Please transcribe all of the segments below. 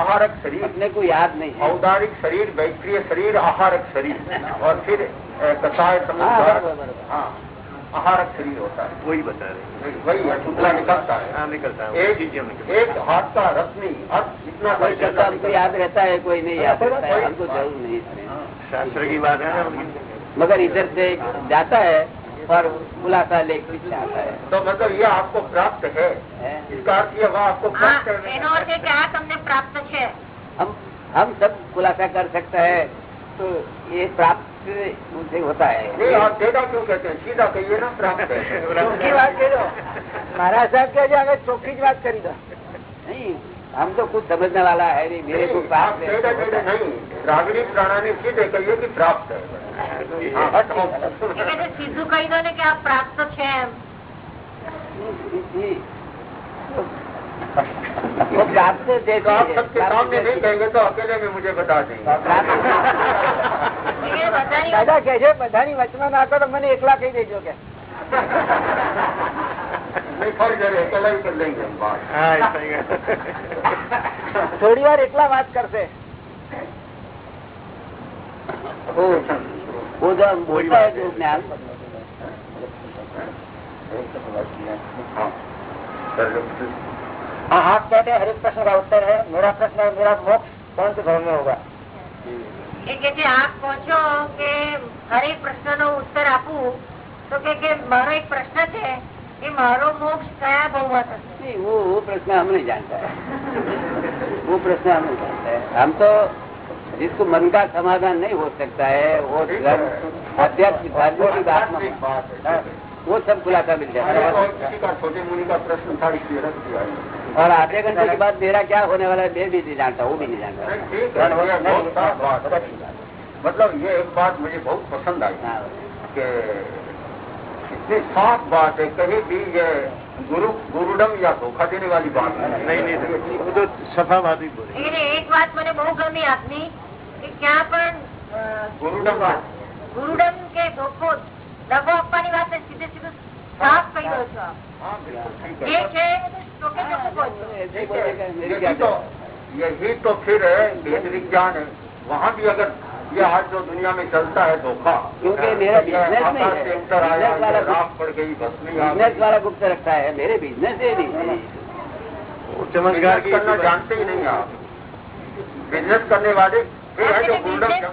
आहारक शरीर। अपने को याद नहीं है। औदारिक शरीर वैक्रिय शरीर आहारक शरीर। और फिर कसाय हाँ, समुद्र बराबर। हाँ आहारक शरीर होता है। वही बता रहे वही है शुक्ला निकलता है। हाँ। निकलता है एक चीज़ें एक हाथ का रत्नी अर्थ इतना कोई बड़ा हमको याद रहता है कोई नहीं याद रहता है हमको ज़रूर नहीं हाँ। शास्त्र की बात है मगर इधर से जाता है और खुलासा लेके पीछे आता है तो मतलब ये आपको प्राप्त है हैं? इसका अर्थ ये वह आपको હા प्राप्त है એનો અર્થ એ કે આ તમને પ્રાપ્ત છે हम हम सब खुलासा कर सकते हैं तो ये प्राप्त मुझे होता है ये आप देगा क्यों कहते हैं सीधा कहिए ना प्राप्त है ચોખ્ખી વાત કરી દો महाराज साहब कहे अगर चौकी बात करी दो नहीं हम तो कुछ समझने वाला है नहीं मेरे को आप प्राप्त है सीधे सीधे नहीं रागनी प्राणानी सीधे कहिए कि प्राप्त है हाँ, हट એ કે છે, સીધું કહી દો ને કે આ પ્રાપ્ત છે એમ जी। वो प्राप्त जैसे तो आप है, सबके प्राप्त सामने नहीं जैसे- कहेंगे तो अकेले में मुझे बता देंगे प्राप्त એ કે બધાની દાદા કે છે બધાની વચમાં નાખો તો મને એકલા કહી દેજો કે नहीं थोड़ी देर अकेला ही कर लेंगे हम बात हाँ ऐसा ही है। થોડી વાર એકલા વાત કરશે वो वो जो हम बोलता है जो ज्ञान हाँ सर, हाँ आप कहते हैं हर एक प्रश्न का उत्तर है मेरा प्रश्न है मेरा मोक्ष कौन से धर्म में होगा એ કે છે આપ કહો છો કે હરેક પ્રશ્નનો ઉત્તર આપું તો કે કે મારો એક પ્રશ્ન છે કે મારો મોક્ષ કયા ભાવમાં થશે नहीं वो वो प्रश्न हम नहीं जानता है वो प्रश्न हम नहीं जानता है हम तो जिसको मन का समाधान नहीं हो सकता है वो धर्म आध्यात्मिक धर्म की बात में आध्यात्मिक बात है वो सब खुलासा मिल जाता अरे, है और किसी का छोटे मुनि का प्रश्न था इसलिए रख दिया है। और आधे घंटे के बाद मेरा क्या होने वाला है मैं भी नहीं जानता वो भी नहीं जानता नहीं, ठीक है ये बहुत साफ बात है। मतलब ये एक बात मुझे बहुत पसंद आई हाँ, कि इतनी साफ बात है कहीं भी ये गुरु गुरुडम या धोखा देने वाली बात नहीं नहीं वो तो सफा बात ही बोली એ કે એક વાત મને બહુ ગમી આપની કે ક્યાં પણ અ, गुरुडम ગુરુડમ કે ધોખો દગો આપવાની વાત ને સીધે સીધું સાફ કહી દો છો આપ. हाँ बिल्कुल ठीक જે है છે ચોખ્ખે ચોખ્ખું કહો છો ऐसे ठीक बोलने है का मेरी क्या यही तो यही तो फिर है भेद विज्ञान है वहाँ भी अगर ये हर जो दुनिया में चलता है धोखा। क्योंकि मेरा बिज़नेस नहीं है। बिज़नेस वाला गुप्त रखा है मेरे बिज़नेस ये नहीं है। चमत्कार करना जानते ही नहीं आप। बिज़नेस करने वाले बिज़नेस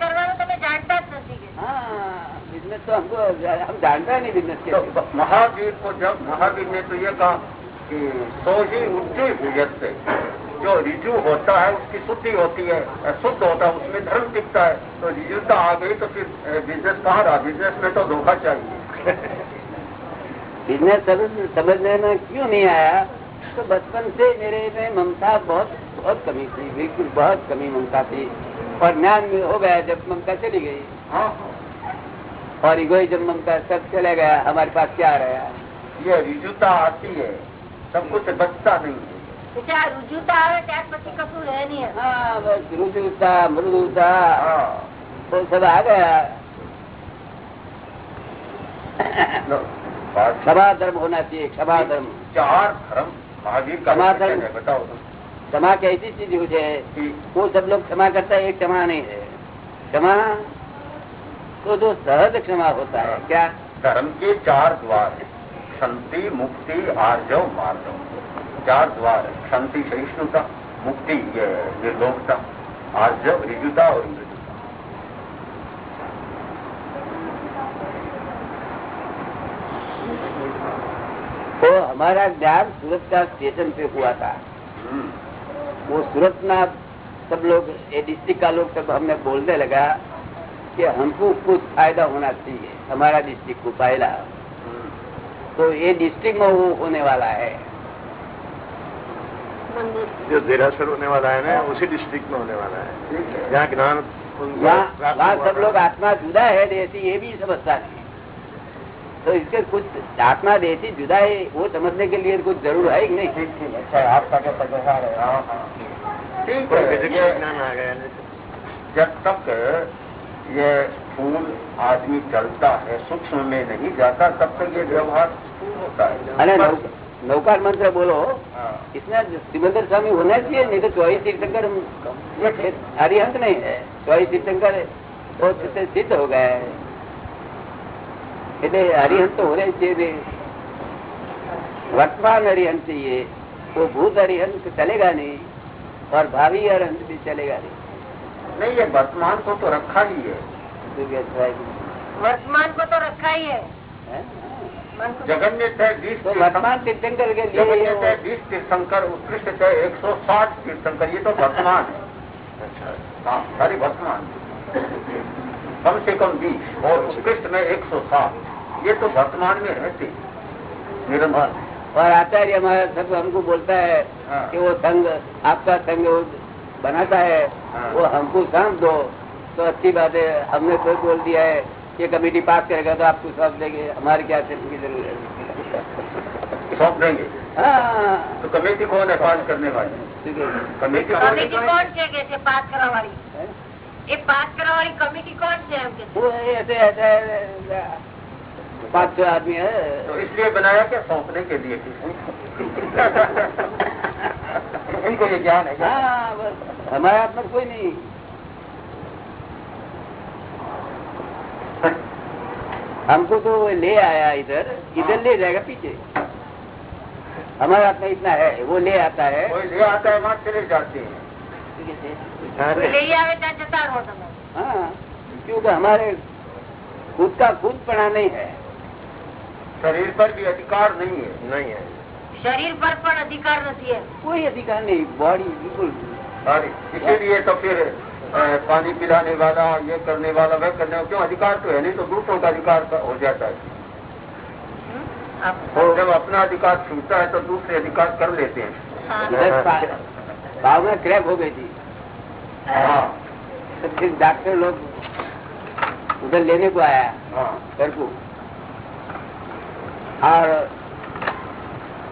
हाँ, तो हमको हम जानते है नहीं बिज़नेस के तो महावीर को जब महावीर ने तो ये कहा कि सो ही उठी भूजत से। जो रिजु होता है उसकी शुद्धि होती है शुद्ध होता है उसमें धर्म टिकता है तो रिजुता आ गई तो फिर बिज़नेस कहाँ रहा? बिज़नेस में तो धोखा चाहिए। बिज़नेस समझ समझने में क्यों नहीं आया? तो बचपन से मेरे में ममता बहुत बहुत कमी थी बिल्कुल बहुत कमी ममता थी। और ज्ञान में हो गया जब ममता चली गई। हाँ और इगोइजम ममता सब चले गया हमारे पास क्या रहा? ये रिजुता आती है सब कुछ बचता नहीं है। કે જે આ રુજુતા આવે ત્યાર પછી કશું રહે નહીં એમ. हाँ बस रुजुता मृदुता हाँ वो सब आ गया लो, बात क्षमा धर्म होना चाहिए क्षमा धर्म चार धर्म महावीर का क्षमा वचन धर्म। है बताओ तो। क्षमा कैसी चीज है कि वो सब लोग क्षमा करता है एक क्षमा नहीं है क्षमा तो जो सहज क्षमा होता है क्या धर्म के चार द्वार हैं शांति मुक्ति आर्जव मार्जव चार द्वार है शांति सहिष्णुता मुक्ति ये निर्लोकता आर्जव रिजुता और मृदुता तो हमारा ज्ञान सूरत का स्टेशन पे हुआ था। हम्म, वो सूरत में सब लोग डिस्ट्रिक्ट का लोग सब हमने बोलने लगा कि हमको कुछ फ़ायदा होना चाहिए हमारा डिस्ट्रिक्ट को पहला हम्म। तो ये डिस्ट्रिक्ट में वो होने वाला है। जो देरासर होने वाला है ना उसी डिस्ट्रिक्ट में होने वाला है। ठीक है। जहाँ ज्ञान वहाँ सब लोग आत्मा जुदा है देसी ये भी समझता नहीं तो इसके कुछ आत्मा देसी जुदा है वो समझने के लिए कुछ ज़रूर है कि नहीं। ठीक ठीक। अच्छा आपका है। हाँ हाँ। ठीक है। फिजिक्स आ गया जब तक ये फूल आदमी चलता है सूक्ष्म में नहीं जाता तब तक ये व्यवहार होता है। नौकार मंत्र बोलो इसमें सिमंदर स्वामी होना चाहिए नहीं तो चौबीस तीर्थंकर हरिहंत नहीं है चौबीस तीर्थंकर बहुत सिद्ध हो गया है એટલે હરિહંત તો चाहिए वर्तमान हरिहंत चाहिए वो भूत हरिहंत चलेगा नहीं और भावी हरिहंत भी चलेगा नहीं नहीं ये वर्तमान को तो रखा ही है वर्तमान को तो रखा ही है जगन्य बीस तो वर्तमान तीर्थंकर के लिए जगन्य बीस तीर्थंकर उत्कृष्ट थे एक सौ साठ तीर्थंकर ये तो वर्तमान है। अच्छा। हाँ सारी वर्तमान कम से कम बीस और उत्कृष्ट में एक सौ साठ। ये तो वर्तमान में रहते निरंतर। और, और आचार्य हमारा सब हमको बोलता है हाँ। कि वो संघ आपका संघ बनाता है हाँ। वो हमको सौंप दो। तो अच्छी बात है हमने कोई बोल दिया है ये कमेटी पास करेगा तो आपको सौंप देंगे। हमारे क्या सिर्फ़ की ज़रूरत है? सौंप देंगे। हाँ। तो कमेटी कौन है पास करने वाली? कमेटी कमेटी कौन से कैसे पास करा वाली ये पास करा वाली कमेटी कौन से ऐसे ऐसे पाँच छह आदमी है। तो इसलिए बनाया क्या? सौंपने के लिए। इनको ये ज्ञान है हाँ, हमारे हाथ में कोई नहीं। हमको तो ले आया इधर इधर ले जाएगा पीछे। हमारे हाथ में इतना है वो ले आता है। वो ले आता है वहाँ चले जाते हैं। तो तो हाँ, क्योंकि हमारे खुद का खुद पड़ा नहीं है। शरीर पर भी अधिकार नहीं है। नहीं है। शरीर पर पर अधिकार नहीं है। कोई अधिकार नहीं बॉडी बिल्कुल। इसीलिए तो फिर पानी पिलाने वाला ये करने वाला वह करने वाला क्यों अधिकार तो है? नहीं तो दूसरों का अधिकार हो जाता है। हम्म, और तो जब अपना अधिकार छूटता है तो दूसरे अधिकार कर लेते हैं। हाँ। भावना हाँ। क्रैप हो गई थी। हाँ। तो फिर डॉक्टर लोग उधर लेने को आया हाँ। घर को। और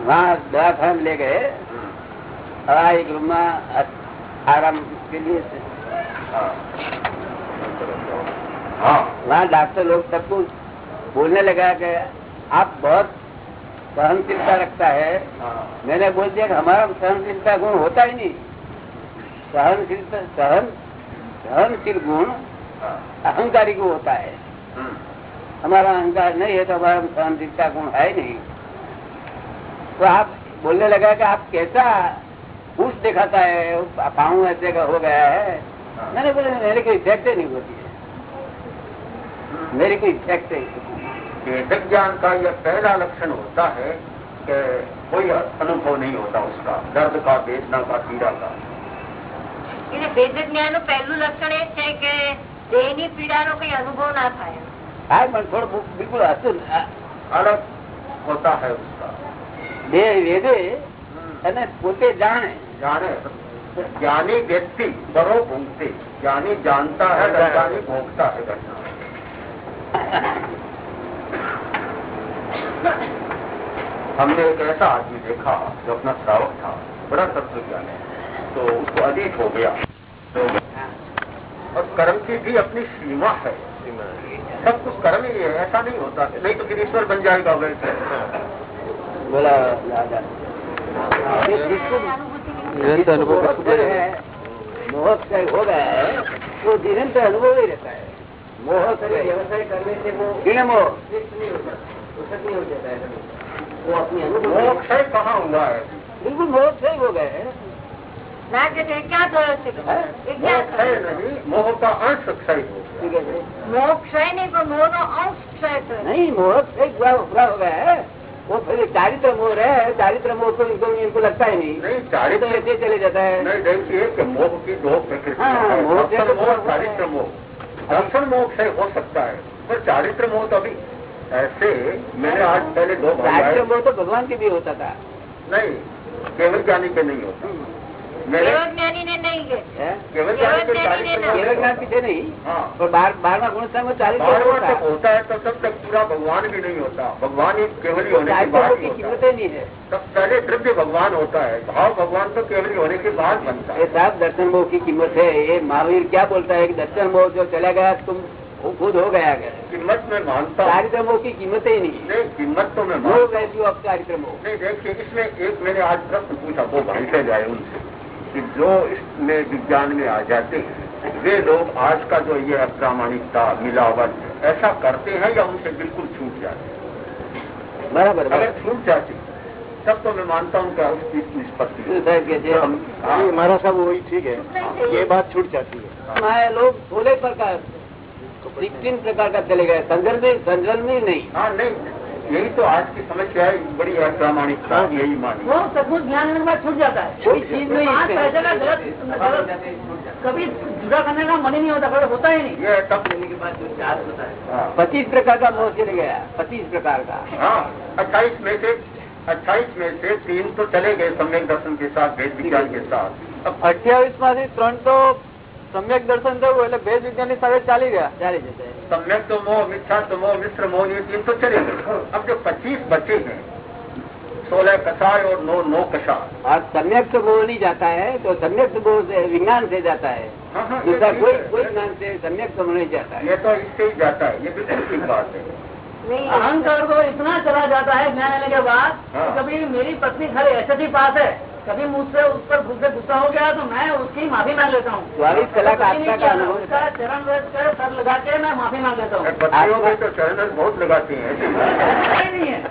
वहाँ दवा खान ले गए। हम्म। और एक रूम आराम के लिए वहाँ डॉक्टर लोग सबको बोलने लगा कि आप बहुत सहनशीलता रखता है। हाँ। मैंने बोल दिया कि हमारा सहनशीलता गुण होता ही नहीं। सहनशीलता सहन सहनशील गुण हाँ। अहंकारी को होता है। हम्म, हमारा अहंकार नहीं है तो हमारा सहनशीलता गुण है नहीं। तो आप बोलने लगा कि आप कैसा पुष दिखाता है पाँव ऐसे का हो गया है। मैंने बोला मेरे को इफेक्ट ही नहीं होती है मेरे को इफेक्ट ही वेदक ज्ञान का यह पहला लक्षण होता है कि कोई अनुभव नहीं होता उसका दर्द का वेदना का पीड़ा का એટલે વેદ જ્ઞાનનું પહેલું લક્ષણ એ છે કે દેહની પીડાનો કઈ અનુભવ ના થાય हाँ पर थोड़ा बहुत बिल्कुल असुर अलग होता है उसका देह वेदे અને પોતે જાણે जाने ज्ञानी व्यक्ति बरो भूंगते ज्ञानी जानता है ज्ञानी भोगता है। घटना हमने एक ऐसा आदमी देखा जो अपना श्रावक था बड़ा तत्व ज्ञान है तो उसको अधीत हो गया। तो और कर्म की भी अपनी सीमा है। सब कुछ कर्म ही है ऐसा नहीं होता। है नहीं तो फिर ईश्वर बन जाएगा वैसे। बोला जिसको निरंतर अनुभव मोहक कहीं हो गया है वो निरंतर अनुभव ही रहता है मोह करे व्यवसाय करने से वो बिना मोह नहीं होता नहीं हो जाता है वो अपनी अनुभव मोक्ष कहाँ होगा बिल्कुल मोक्ष ही हो गए हैं क्या मोह का अंश क्षय मोह क्षय नहीं पर मोह का अंश क्षय नहीं मोह क्षय पूरा हो गया है वो फिर चारित्र मोह रहे चारित्र मोह तो इनको इनको लगता ही नहीं। नहीं तो चारित्र ऐसे ही चले जाता है। नहीं देखिए मोह की दो प्रकृति हाँ, मोह तो चारित्र मोह। दर्शन मोह क्षय हो सकता है पर चारित्र मोह तो अभी ऐसे मैंने आज पहले दो चारित्र मोह तो भगवान के भी होता था। नहीं केवल ज्ञानी के नहीं होता। बारहवा गुण से चालीस तक होता है। तो तब तक पूरा भगवान भी नहीं होता। भगवान ही केवल होने के बाद की ही। होता कीमत है ही नहीं है। तब पहले द्रव्य भगवान होता है। भाव भगवान तो केवल होने के बाद बनता ये है साहब दर्शन मोह की कीमत है। ये महावीर क्या बोलता है? कि दर्शन मोह जो चला गया तुम वो खुद हो गया अगर कीमत में मानता हूँ। कार्यक्रमों की कीमत ही नहीं नहीं कीमत तो मैं हूँ। वैल्यू ऑफ़ कार्यक्रमों नहीं देखिए इसमें एक मैंने आज प्रश्न पूछा वो भाई से जाए उनसे। कि जो इसमें विज्ञान में आ जाते हैं वे लोग आज का जो ये अप्रामाणिकता मिलावट ऐसा करते हैं या उनसे बिल्कुल छूट जाते हैं? बराबर अगर छूट जाती तब तो मैं मानता हूँ क्या उसकी निष्पत्ति तो साहब के जे हम हाँ। साहब वही ठीक है। ये बात छूट जाती है। हमारे लोग सोलह प्रकार सिक्सटीन प्रकार का चले गए संजल में संजल में नहीं। हाँ नहीं यही तो आज की समस्या है बड़ी अप्रामाणिकता यही मानी वो सचमुच ध्यान रखने के बाद छूट जाता है कोई चीज नहीं पाँच इसमें। पैसे का गलत गलत कभी जुदा करने का मन ही नहीं होता कभी होता ही नहीं ये तब लेने के बाद जो चार्ज होता है हाँ। पच्चीस प्रकार का मोह चले गया पच्चीस प्रकार का हाँ अट्ठाईस में से अट्ठाईस में से तीन तो चले गए सम्यक दर्शन के साथ वेद विज्ञान के साथ अब અઠ્યાવીસ માંથી ત્રણ તો સમ્યક દર્શન થયું એટલે ભેદ વિજ્ઞાન ની સાથે ચાલી ગયા चालीस होते हैं सम्यक तो मोह मिथ्या तो मोह मिश्र मोह ये तीन तो चले गए। अब जो पच्चीस बचे हैं सोलह कषाय और नौ नौ कसा और सम्यक तो मोह नहीं जाता है तो सम्यक तो मोह से विज्ञान से जाता है। हाँ हाँ दूसरा कोई। कोई ज्ञान से सम्यक तो मोह नहीं जाता है। ये तो इससे ही जाता है ये बिल्कुल ठीक बात है। अहंकार तो इतना चला जाता है ज्ञान लेने के बाद हाँ। कभी मेरी पत्नी खड़े ऐसे एस पास है कभी मुझसे उस पर मुझसे गुस्सा हो गया तो मैं उसकी माफ़ी मांग लेता हूँ। का उसका चरण कर सर लगा के मैं माफ़ी मांग लेता हूँ। तो चरण बहुत लगाती हैं। नहीं है।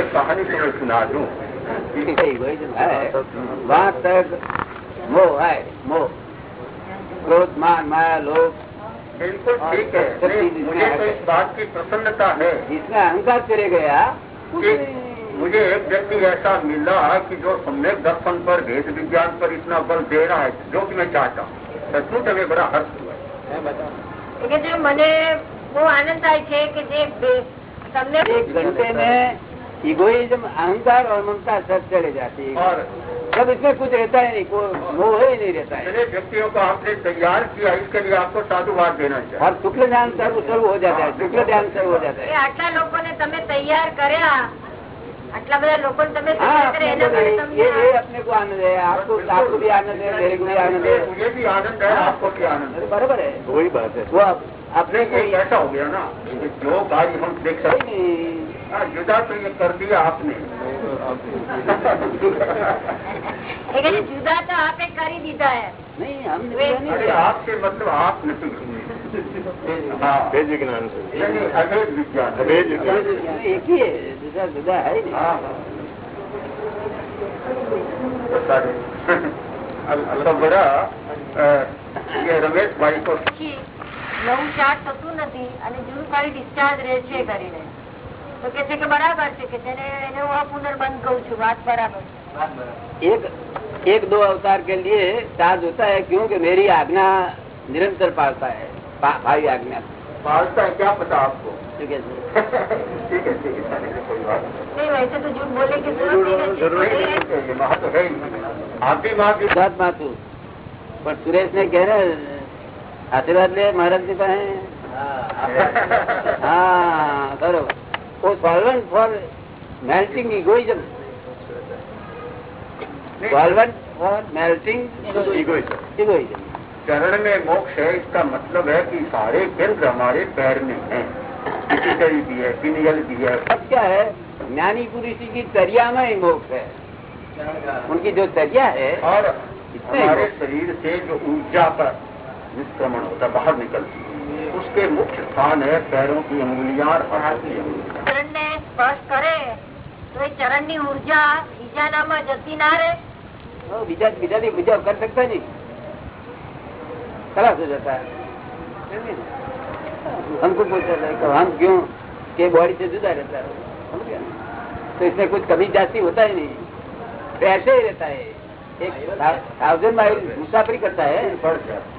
एक कहानी तो मैं सुना दूँ। वहाँ तक मोह है मोह। क्रोध मान माया लोभ। बिल्कुल ठीक है नहीं, मुझे तो इस बात की प्रसन्नता है जिसमें अहंकार चले गया कि मुझे एक व्यक्ति ऐसा मिला कि जो सम्यक दर्शन पर वेद विज्ञान पर इतना बल दे रहा है जो कि मैं चाहता हूँ सचमुच हमें बड़ा हर्ष हुआ કે જે મને બહુ આનંદ થાય છે કે જે બે- તમને एक घंटे में इगोइज्म अहंकार और ममता सब चले जाती है और सब इसमें कुछ रहता ही नहीं कोई मोह ही नहीं रहता है इतने व्यक्तियों को आपने तैयार किया इसके लिए आपको साधुवाद देना चाहिए और शुक्ल ध्यान सर्व सर्व हो जाता है शुक्ल ध्यान सर्व हो जाता કે है આટલા લોકોને તમે તૈયાર કર્યા આટલા બધા લોકોને તમે हाँ તૈયાર કર્યા अपने એના को માટે भी- ये તમને ये अपने को आनंद है आपको आपको भी आनंद है मेरे को भी आनंद है मुझे भी आनंद है आपको भी आनंद है बराबर है वही बात है वो अप- अपने ये ऐसा हो गया ना कि जो गाड़ी हम देख सकते हम्म। हाँ, जुदा तो ये कर दिया आपने। जुदा तो आपने कर ही दीदा है। नहीं हम अरे आपके मतलब आप हाँ। अभेद विज्ञान अभेद विज्ञान। एक ही है जुदा जुदा है नहीं। हाँ। बड़ा ये रमेश भाई को નવું ચાર્જ થતું નથી અને જૂનું ખાલી ડિસ્ચાર્જ રહે છે કરીને તો કે છે કે બરાબર છે કે તેને એને હું પુનર્બંધ કઉ છું વાત બરાબર છે एक एक दो अवतार के लिए चार्ज होता है क्योंकि मेरी आज्ञा निरंतर पालता है पा, भाई आज्ञा पालता है क्या पता आपको ठीक है ठीक है ठीक है चलेगा, कोई बात नहीं नहीं वैसे तो झूठ बोले की जरूरत नहीं जरूरी रहती नहीं है, ये वहाँ तो है ही आप भी वहाँ भी ગુજરાત માં હતું પણ સુરેશ ને કહે ને આશીર્વાદ લે મહારાજ ની પાસે હા બરોબર वो solvent for melting egoism solvent for melting Egoism. egoism चरण में मोक्ष है इसका मतलब है कि सारे केंद्र हमारे पैर में हैं पिटिटरी भी है पिनियल भी है अब क्या है ज्ञानी पुरुष की चर्या में ही मोक्ष है उनकी जो चर्या है और इतने हमारे लोग- शरीर से जो ऊर्जा पर निष्क्रमण होता है बाहर निकलती है उसके मुख्य स्थान है पैरों की अंगुलियां और हाथों की अंगुलियां ચરણ ને સ્પર્શ કરે તો એ ચરણ ની ઉર્જા બીજાનામાં જતી ના રહે वो बीजा बीजा भी बीजा कर सकता नहीं खलास हो जाता है हमको पूछा था कि हम क्यों के बॉडी से जुदा रहता है समझ गया? तो इसमें कुछ कमी जाती होता ही नहीं तो ऐसे ही रहता है एक थाउजेंड माइल मुसाफरी करता है बढ़ जाती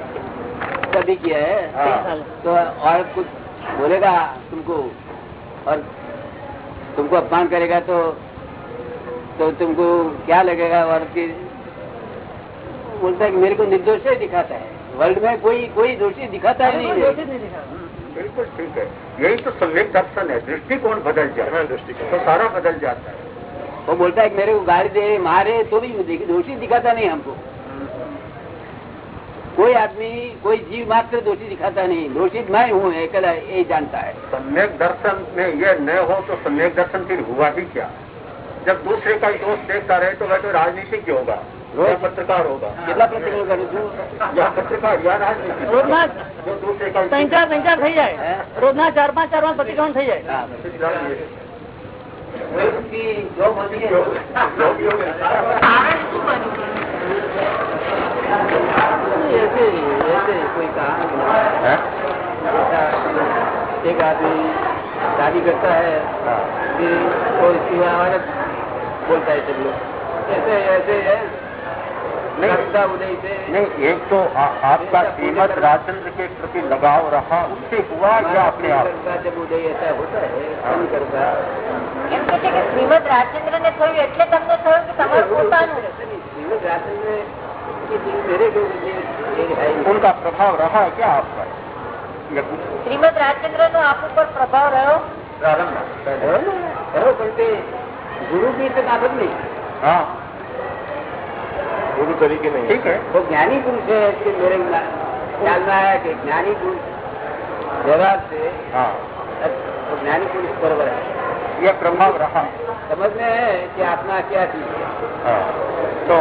है शादी किया है। हाँ। तो और कुछ बोलेगा तुमको? और तुमको अपमान करेगा तो तो तुमको क्या लगेगा? और की बोलता है कि मेरे को निर्दोष ही दिखाता है। वर्ल्ड में कोई कोई दोषी दिखाता ही नहीं है। नहीं बिल्कुल ठीक है। यही तो सम्यक दर्शन है। दृष्टिकोण बदल जाए हाँ, दृष्टिकोण। तो सारा बदल जाता है। वो बोलता है कि मेरे को गाड़ी दे मारे तो भी देखिए दोषी दिखाता नहीं हमको। कोई आदमी कोई जीव मात्र दोषी दिखाता नहीं दोषी मैं हूँ अकेला ये जानता है सम्यक दर्शन में ये न हो तो सम्यक दर्शन फिर हुआ ही क्या जब दूसरे का ही दोष देखता रहे तो वह तो राजनीतिज्ञ होगा या पत्रकार होगा કેટલા પ્રતિક્રમણ કરું છું या पत्रकार या राजनीतिज्ञ રોજના जो दूसरे का ત્રણ ચાર ત્રણ ચાર થઈ જાય હે? રોજના ચાર પાંચ ચાર પાંચ પ્રતિક્રમણ થઈ જાય हाँ, उसकी जो होती है કારણ શું બન્યું ऐसे ऐसे कोई कहा है? ऐसा एक आदमी शादी करता है हाँ। फिर कोई सिवा औरत बोलता है सब लोग ऐसे ऐसे है नहीं। कविता उदय से नहीं एक तो आ, आपका श्रीमद राजचंद्र के प्रति लगाव रहा उससे हुआ या अपने आप का जब उदय ऐसा होता है शंकर का એમ કે છે કે શ્રીમદ રાજચંદ્ર ને થયું એટલે તમને થયું કે તમારું પોતાનું श्रीमद राजचंद्र की चीज मेरे को ये ये है ही नहीं। उनका प्रभाव रहा क्या आप पर या कुछ શ્રીમદ રાજચંદ્ર નો આપ ઉપર પ્રભાવ રહ્યો प्रारंभ करो ना, करो પણ તે ગુરુ की तो कागज नहीं हाँ गुरु तरीके नहीं ठीक है वो ज्ञानी पुरुष है कि मेरे ख्याल में आया कि ज्ञानी पुरुष व्यवहार से हाँ वो ज्ञानी पुरुष बराबर है यह प्रभाव रहा समझ में है कि आत्मा क्या चीज है हाँ तो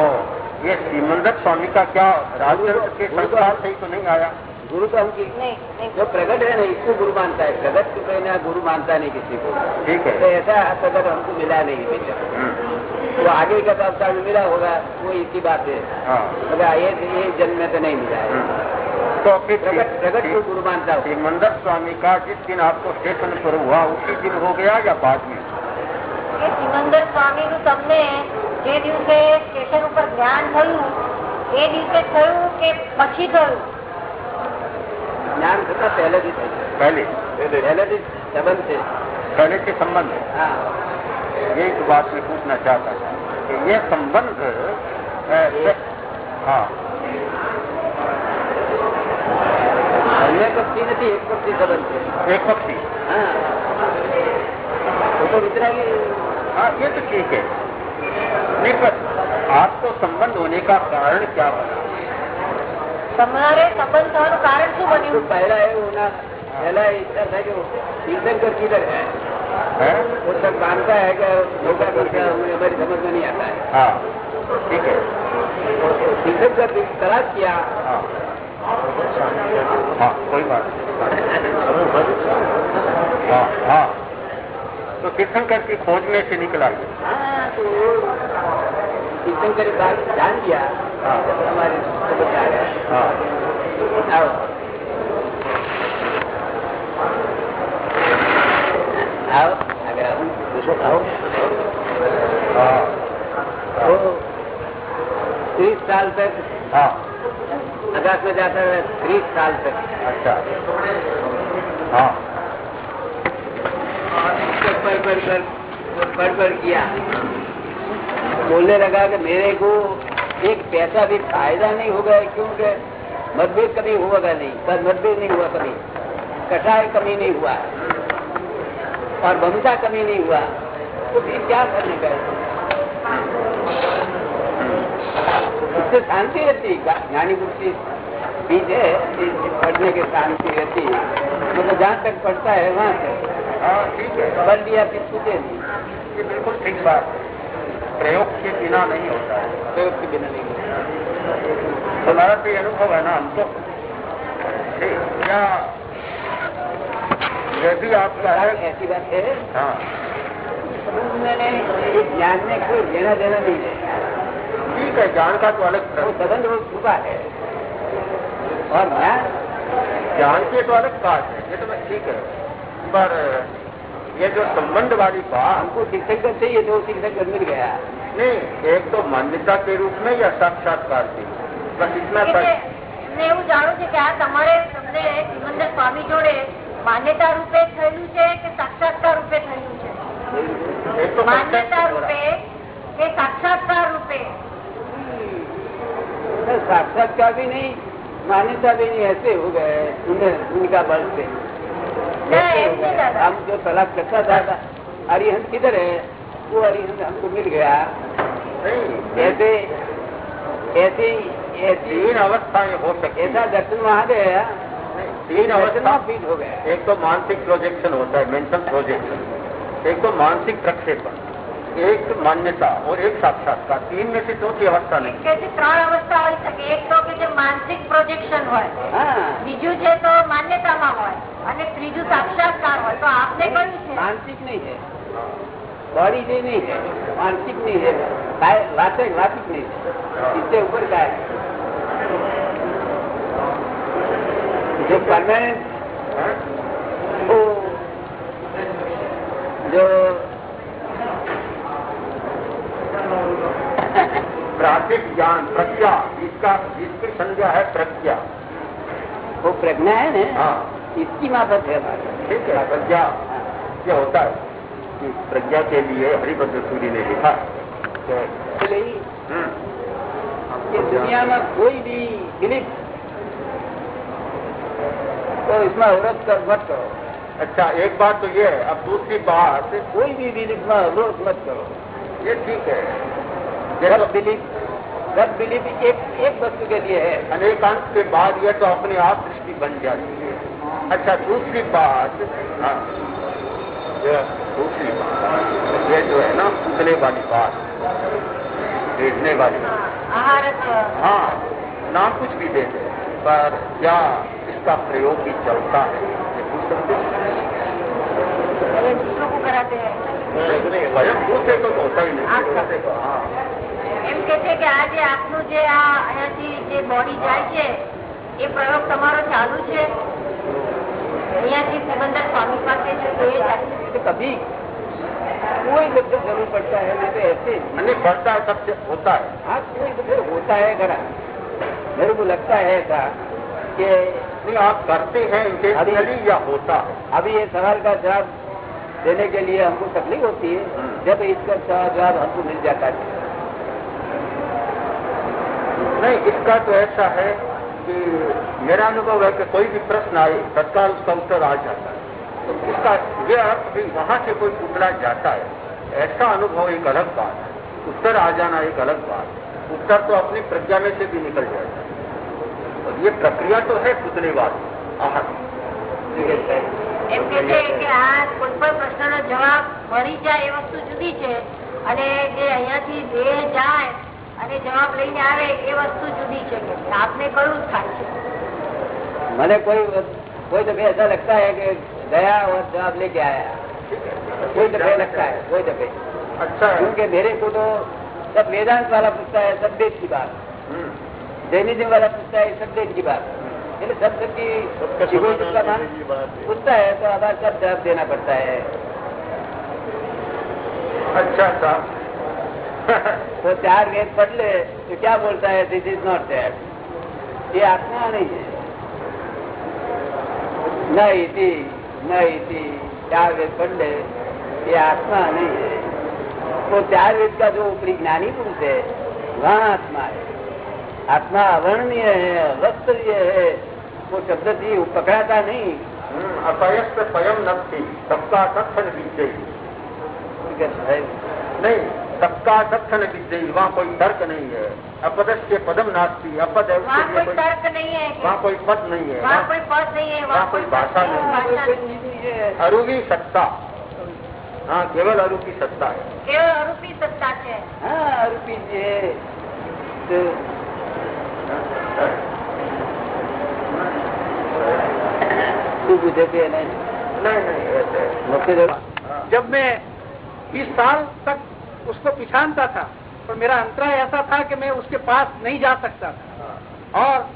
ये सीमंदर स्वामी का क्या राजचंद्र के संस्कार से ही तो नहीं आया? गुरु तो हम नहीं जो प्रगट है ना इसको गुरु मानता है। प्रगट को कहना गुरु मानता नहीं किसी को। ठीक है। तो ऐसा प्रगट हमको मिला नहीं मिला तो हम्म। आगे का तो अवसर मिला होगा वो इसी बात है। हाँ। मगर ये ये जन्म में तो नहीं मिला है। हम्म। तो प्रगट प्रगट को गुरु मानता है। सीमंदर स्वामी का जिस दिन आपको स्टेशन पर हुआ उसी दिन हो गया या बाद में? सिमंदर स्वामी तो सबने જે દિવસે સ્ટેશન ઉપર જ્ઞાન થયું એ દિવસે થયું કે પછી થયું ज्ञान थता पहले भी था पहले पहले भी संबंध से पहले के संबंध है हाँ यही तो बात मैं पूछना चाहता था कि ये संबंध अ, से- हाँ अन्य पक्षी नहीं एक पक्षी संबंध से एक पक्षी हाँ वो तो वितरागी हाँ ये तो ठीक है नहीं पर आपको संबंध होने का कारण क्या बना તમારે સંબંધ થવાનું કારણ શું जो બન્યું पहला है वो ना पहला इच्छा था कि वो तीर्थंकर किधर है है वो तक मानता है कि धोखा करता है हमें हमारी समझ में नहीं आता है हाँ ठीक है तीर्थंकर भी तलाश किया हाँ हाँ कोई बात नहीं हाँ हाँ तो तीर्थंकर की खोज में से निकला ये। हाँ तो तीर्थंकर बात जान लिया। हाँ। हमारे हाँ। आओ। आओ अगर आओ। आओ। हाँ। तो तीस साल तक हाँ। अगस्त में जाता है तीस साल तक। अच्छा। हाँ। बोलने लगा कि मेरे को एक पैसा भी फ़ायदा नहीं होगा, क्योंकि मतभेद कभी होगा नहीं, पर मतभेद नहीं हुआ कभी। कटाई कमी नहीं हुआ। और ममता कमी नहीं हुआ। तो फिर क्या करने का इससे शांति रहती, ज्ञानी बुद्धि बीज है पढ़ने की शांति रहती है। मतलब जहाँ तक पढ़ता है, वहाँ तक। हाँ ठीक है। फिर सूझे नहीं ये बिल्कुल ठीक बात है। प्रयोग के बिना नहीं होता है। प्रयोग के बिना नहीं होता। हमारा तो ये अनुभव है ना हम तो क्या भी आपका है? ऐसी बात है। हाँ। मैंने ज्ञान में कोई लेना देना नहीं है। ठीक है ज्ञान का तो अलग संबंध वो छुपा है। और ज्ञान? ज्ञान की तो अलग बात है। ये तो मैं ठीक है। पर ये जो संबंध वाली बात हमको शिक्षक का चाहिए तो शिक्षक मिल गया नहीं एक तो मान्यता के रूप में या साक्षात्कार के रूप में? बस इतना કે तक જે એમને એવું જાણવું છે કે આ તમારે તમને સિમંદર સ્વામી જોડે માન્યતા રૂપે થયેલું છે કે સાક્ષાત્કાર રૂપે થયેલું છે एक तो માન્યતા प्रत्यक्ष हो रहा है। રૂપे કે સાક્ષાત્કાર રૂપે तो साक्षात्कार भी नहीं मान्यता भी नहीं ऐसे हो गए उन्हें उनका बल से हम जो तलाक करता था अरिहंत किधर है? वो अरिहंत हमको मिल गया। ऐसे ऐसी ऐसी तीन अवस्थाएँ हो सके ऐसा हैं। दर्शन वहाँ गया। तीन अवस्था फील हो गया। एक तो मानसिक प्रोजेक्शन होता है मेंटल प्रोजेक्शन एक तो मानसिक प्रक्षेपण। एक मान्यता और एक साक्षात्कार तीन में से चौथी अवस्था नहीं કે જે ત્રણ અવસ્થા હોઈ શકે એક તો કે જે માનસિક પ્રોજેક્શન હોય हाँ બીજું છે તો માન્યતામાં હોય અને ત્રીજું સાક્ષાત્કાર હોય તો આપને કયું છે मानसिक नहीं है बॉडी से नहीं है मानसिक नहीं है काय- वास्तविक वास्तविक नहीं है इससे ऊपर का है जो परमानेंट हाँ? वो जो प्राथिक ज्ञान प्रज्ञा इसका इसकी संज्ञा है प्रज्ञा। वो प्रज्ञा है ना? हाँ। इसकी माफत है ठीक है प्रज्ञा। ये होता है कि प्रज्ञा के लिए हरिभद्र सूरी ने लिखा कि इसलिए हम्म, ये दुनिया में कोई भी बिलीफ तो इसमें अवरोध कर मत करो। अच्छा एक बात तो ये है अब दूसरी बात कोई भी बिलीफ में अवरोध मत करो। ये ठीक है। गलत बिलीफ गलत बिलीफ एक एक वस्तु के लिए है। अनेकांश के बाद यह तो अपने आप दृष्टि बन जाती है। अच्छा दूसरी बात हाँ। दूसरी बात ये जो है ना उतने वाली बात देखने वाली बात। तो। हाँ नाम कुछ भी दे दे पर क्या इसका प्रयोग भी चलता है? ये पूछ सकते दूसरों को कराते हैं। स्वयं दूसरे को तो होता ही नहीं आप- दूसरे को हाँ એમ કે છે કે આ જે આપનું જે આ અહીંયાથી જે બોડી જાય છે એ પ્રયોગ તમારો ચાલુ છે અહીંયાથી સિમંદર સ્વામી પાસે છે તો એ જાય तो कभी कोई दफे जरूर पड़ता है नहीं तो ऐसे ही। नहीं बढ़ता है सबसे होता है हाँ कोई दफे होता है घरा मेरे को लगता है ऐसा कि नहीं आप करते हैं इंटेंशनली या होता है अभी ये सवाल का जवाब देने के लिए हमको तकलीफ़ होती है हम्म। जब इसका जवाब हमको मिल जाता है। नहीं इसका तो ऐसा है कि मेरा अनुभव है कि कोई भी प्रश्न आए तत्काल उसका उत्तर आ जाता है। तो इसका ये अर्थ भी वहाँ से कोई टुकड़ा जाता है। ऐसा अनुभव एक अलग बात है। उत्तर आ जाना एक अलग बात है। उत्तर तो अपनी प्रज्ञा में से भी निकल जाता है। और ये प्रक्रिया तो है पुतलेवाद आहार એમ કે છે કે આ કોઈ પણ પ્રશ્નનો જવાબ મળી જાય એ વસ્તુ જુદી છે અને જે અહીંયાથી દેહ જાય અને જવાબ લઈને આવે એ વસ્તુ જુદી છે કે છે. આપને કયું થાય છે मैंने कोई कोई दफे ऐसा लगता है कि गया और जवाब लेके आया कोई दफे लगता है कोई दफे अच्छा है क्योंकि मेरे को तो सब वेदांत वाला पूछता है सब देश की बात हम्म, जैनिज्म वाला पूछता है सब देश की बात એટલે सब सबकी egoism का मान पूछता है तो अब सब जवाब देना पड़ता है अच्छा था तो चार वेद पढ़ ले तो क्या बोलता है दिस इज नॉट दैट ये आत्मा नहीं है न इति न इति चार वेद पढ़ ले ये आत्मा नहीं है वो चार वेद का जो ऊपरी ज्ञानी पुरुष है वहाँ आत्मा है आत्मा अवर्णनीय है अवस्तरीय है वो शब्द थी वो पकड़ाता नहीं। हम्म, अपयस्त स्वयं न थी सबका सक्षण बीत नहीं सबका सक्षण विजय वहाँ कोई तर्क नहीं है। अपदस के पदम नास्ती अपद है वहाँ कोई तर्क नहीं है वहाँ कोई पद नहीं है। वहाँ कोई पद नहीं है वहाँ कोई भाषा नहीं है। अरूवी सत्ता। हाँ केवल अरूपी सत्ता है। केवल अरूपी सत्ता है। हाँ अरूपी जी। है। तो- जब मैं 20 साल तक उसको पिछानता था पर मेरा अंतराय ऐसा था कि मैं उसके पास नहीं जा सकता था। और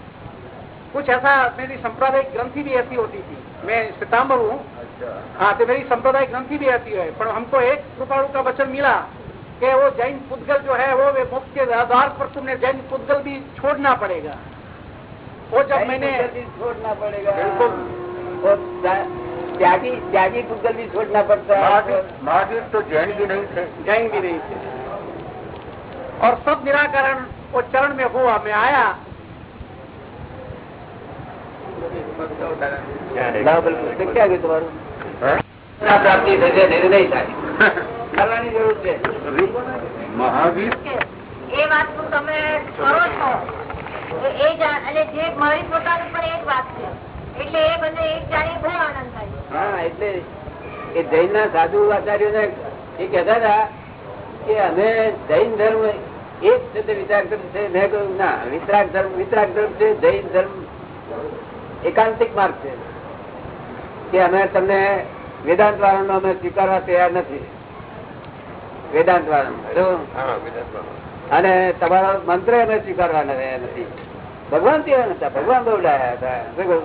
कुछ ऐसा मेरी सांप्रदायिक ग्रंथि भी ऐसी होती थी। मैं सितंबर हूँ। हाँ तो मेरी सांप्रदायिक ग्रंथि भी ऐसी है। पर हमको एक कृपाणु का वचन मिला कि वो जैन पुद्गल जो है वो मुक्त के आधार पर तुमने जैन पुद्गल भी छोड़ना पड़ेगा। वो जब कहीं मैंने पुद्गल भी छोड़ना पड़ेगा बिल्कुल। और त्या- त्यागी त्यागी पुद्गल भी छोड़ना पड़ता है महावीर महावीर तो जैन भी नहीं थे जैन भी नहीं थे और सब निराकरण वो चरण में हुआ मैं आया લાવો પેલું પુસ્તક ક્યાં ગયું તમારું हैं? આ પ્રાપ્તિ થશે ધીરે નહીં થાય કરવાની જરૂર છે महावीर કે એ વાતનું તમે કરો છો એ- એ અને જે મારી પોતાની પણ એ વાત છે. એટલે એ બધે એક જાણી બહુ આનંદ થાય હા એટલે એ જૈન ના સાધુ આચાર્યોને એ કહેતા હતા કે અમે જૈન ધર્મ એક છે તે ધર્મ છે. મેં કહ્યું ના વિતરાગ ધર્મ વિતરાગ ધર્મ છે જૈન ધર્મ એકાંતિક માર્ગ છે. કે અમે તમને વેદાંત વાળાનો અમે સ્વીકારવા તૈયાર નથી. વેદાંત વાળાનો અને તમારો મંત્ર અમે સ્વીકારવા રહ્યા નથી ભગવાન તેવા નતા ભગવાન બહુ ડાયા હતા શું કહ્યું?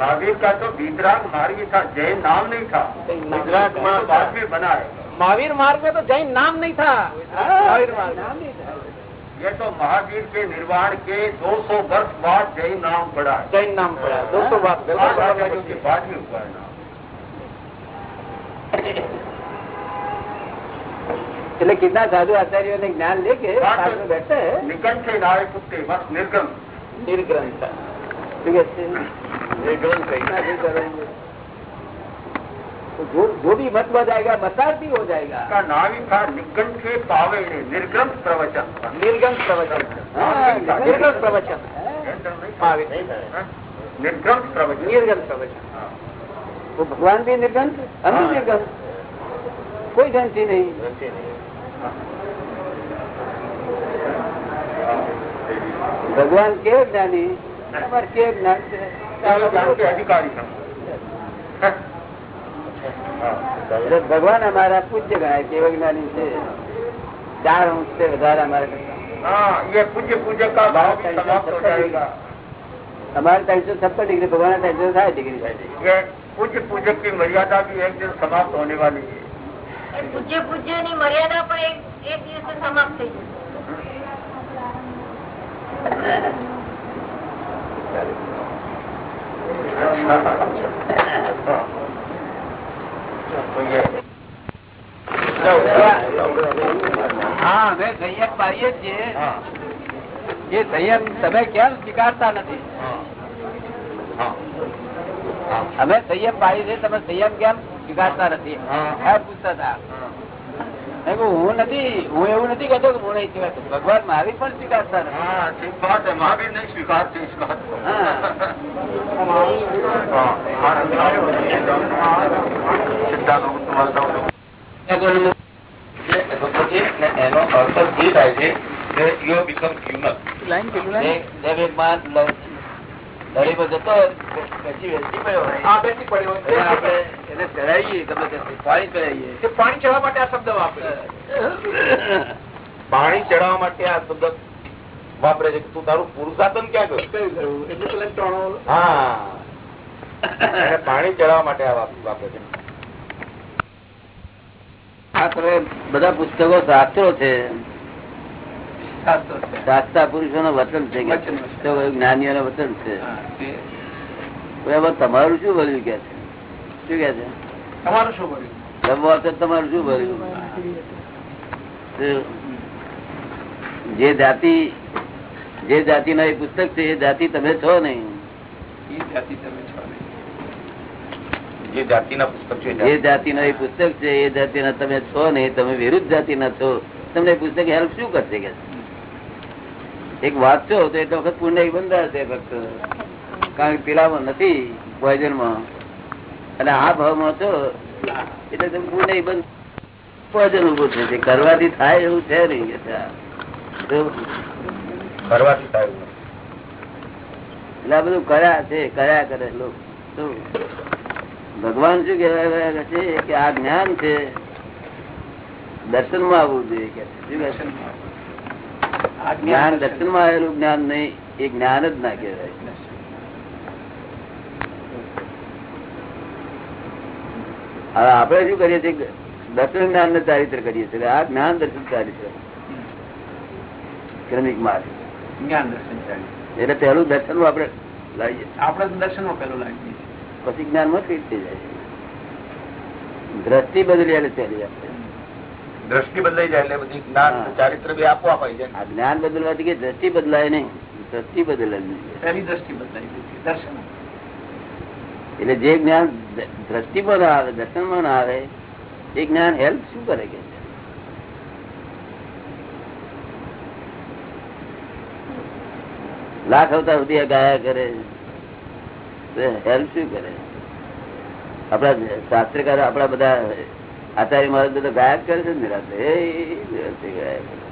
महावीर का तो वितराग मार्ग ही था जैन नाम नहीं था वितराग तो बाद में बना है महावीर मार्ग में तो जैन नाम नहीं था महावीर मार्ग નામ નહીં થાય. ये तो महावीर के निर्वाण के 200 वर्ष बाद जैन नाम पड़ा है जैन नाम पड़ा दोस्तों बात बाद आगे उसके बाद में हुआ है नाम એટલે કેટલા સાધુ આચાર્યોને જ્ઞાન લે કે પાછળ બેઠે निकंठ नाय कुत्ते बस निर्गम નિર્ગ્રંથ શું કહે છે? નિર્ગ્રંથ कैसा भी करेंगे तो जो जो भी मत हो जाएगा मतार्थी हो जाएगा का नाम ही था निकंठ पावे ने निर्गम प्रवचन निर्गम प्रवचन हाँ, निर्गम प्रवचन जैन धर्म नहीं था। महावीर हाँ? निर्गम प्रवचन निर्गम प्रवचन हाँ। वो भगवान भी निर्गंथ हम भी हाँ। निर्गंथ कोई ग्रंथि नहीं भगवान के ज्ञानी हमारे के ज्ञान से चारों ज्ञान के अधिकारी हम हाँ। એટલે ભગવાન અમારા પૂજ્ય ગણાય કેવ જ્ઞાની છે ચાર અંશ છે વધારે અમારે કરતા. हाँ ये पूज्य पूज्य का भाव भी समाप्त हो जाएगा અમારે ત્રણસો છપ્પન ડિગ્રી ભગવાન ત્રણસો સાઠ ડિગ્રી ये पूज्य पूजक की मर्यादा भी एक दिन समाप्त होने वाली है એ પૂજ્ય પૂજ્યની મર્યાદા પણ એક એક દિવસે સમાપ્ત થઈ જશે तो ये હા અમે સંયમ પાડીએ છીએ. એ સંયમ તમે કેમ સ્વીકારતા નથી? અમે સંયમ પાડી છે તમે સંયમ કેમ સ્વીકારતા નથી. પૂછતા હતા. હું નથી હું એવું નથી કેતો કે હું નહીં સ્વીકારતો. ભગવાન મહાવીર પણ સ્વીકારતા એનો અર્થ એ થાય છે. કે યુ બીકમ હ્યુમન લ- લડીમાં જતો હોય, બેસી બેસી પડ્યો હા બેસી પડ્યો એને આપણે એને ચડાવીએ તમે પાણી ચડાવીએ પાણી ચડવા માટે આ શબ્દ વાપરે પાણી ચડાવવા માટે આ શબ્દ વાપરે છે તું તારું પુરુષાર્થન ક્યાં કર્યું? કયું કયું એટલે હા. પાણી ચડાવવા માટે આ વાપ- વાપરે છે. આ તમે બધા પુસ્તકો શાસ્ત્રો છે. શાસ્ત્રા પુરુષો નું વચન છે જ્ઞાનીઓ વચન છે. તમારું શું ભર્યું કે છે? શું કે છે? તમારું શું ભર્યું? તમારું શું ભર્યું? જે જાતિ જે જાતિ એ પુસ્તક છે એ જાતિ તમે છો નહીં. એ જાતિ તમે છો નહીં. જે જાતિના પુસ્તક છે જે જાતિનો એ પુસ્તક છે એ જાતિના તમે છો નહીં તમે વિરુદ્ધ જાતિના છો. તમને એ પુસ્તક હેલ્પ શું કરશે કે? એક વાંચો તો એટલે વખત પુણ્ય બંધાશે ફક્ત. કારણ કે પેલામાં નથી પોઈઝનમાં અને આ ભાવમાં છો એટલે તમે પુણ્ય બંધ પોઈઝન ઉભું છે. જે કરવાથી થાય એવું છે નહીં કરવાથી થાય એટલે આ બધું કર્યા છે કર્યા કરે લોકો? ભગવાન શું કહેવાય છે કે આ જ્ઞાન છે દર્શનમાં આવવું જોઈએ કે છે. જ્ઞાન દર્શનમાં આવેલું જ્ઞાન નહીં એ જ્ઞાન જ ના કહેવાય. હવે આપણે શું કરીએ છીએ દર્શન જ્ઞાન ને ચારિત્ર કરીએ છીએ. આ જ્ઞાન દર્શન ચારિત્ર. ક્રમિક માર્ગ. જ્ઞાન દર્શન ચારિત્ર. એટલે પહેલું દર્શન આપણે લાવીએ. આપણે દર્શનમાં પેલું લાવીએ પછી જ્ઞાનમાં ફિટ થઈ જાય? દ્રષ્ટિ બદલી એટલે ચાલી આપણે દ્રષ્ટિ બદલાઈ જાય એટલે બધી જ્ઞાન ચારિત્ર બી આપવા પાहिजे આ જ્ઞાન બદલવાથી કે દ્રષ્ટિ બદલાય નહીં દ્રષ્ટિ બદલાય નહીં એની દ્રષ્ટિ બદલાય દર્શન. એટલે જે જ્ઞાન દ્રષ્ટિ પર આવે દર્શનમાં ના આવે એ જ્ઞાન હેલ્પ શું કરે કે? લાખ અવતાર સુધી આ ગાયા કરે. હેલ્પ શું કરે? આપણા શાસ્ત્રકાર આપણા બધા આચાર્ય મહારાજ બધા ગાયબ કરે છે ને નિરાંતે. એ નિરાંતે ગાયા કરે.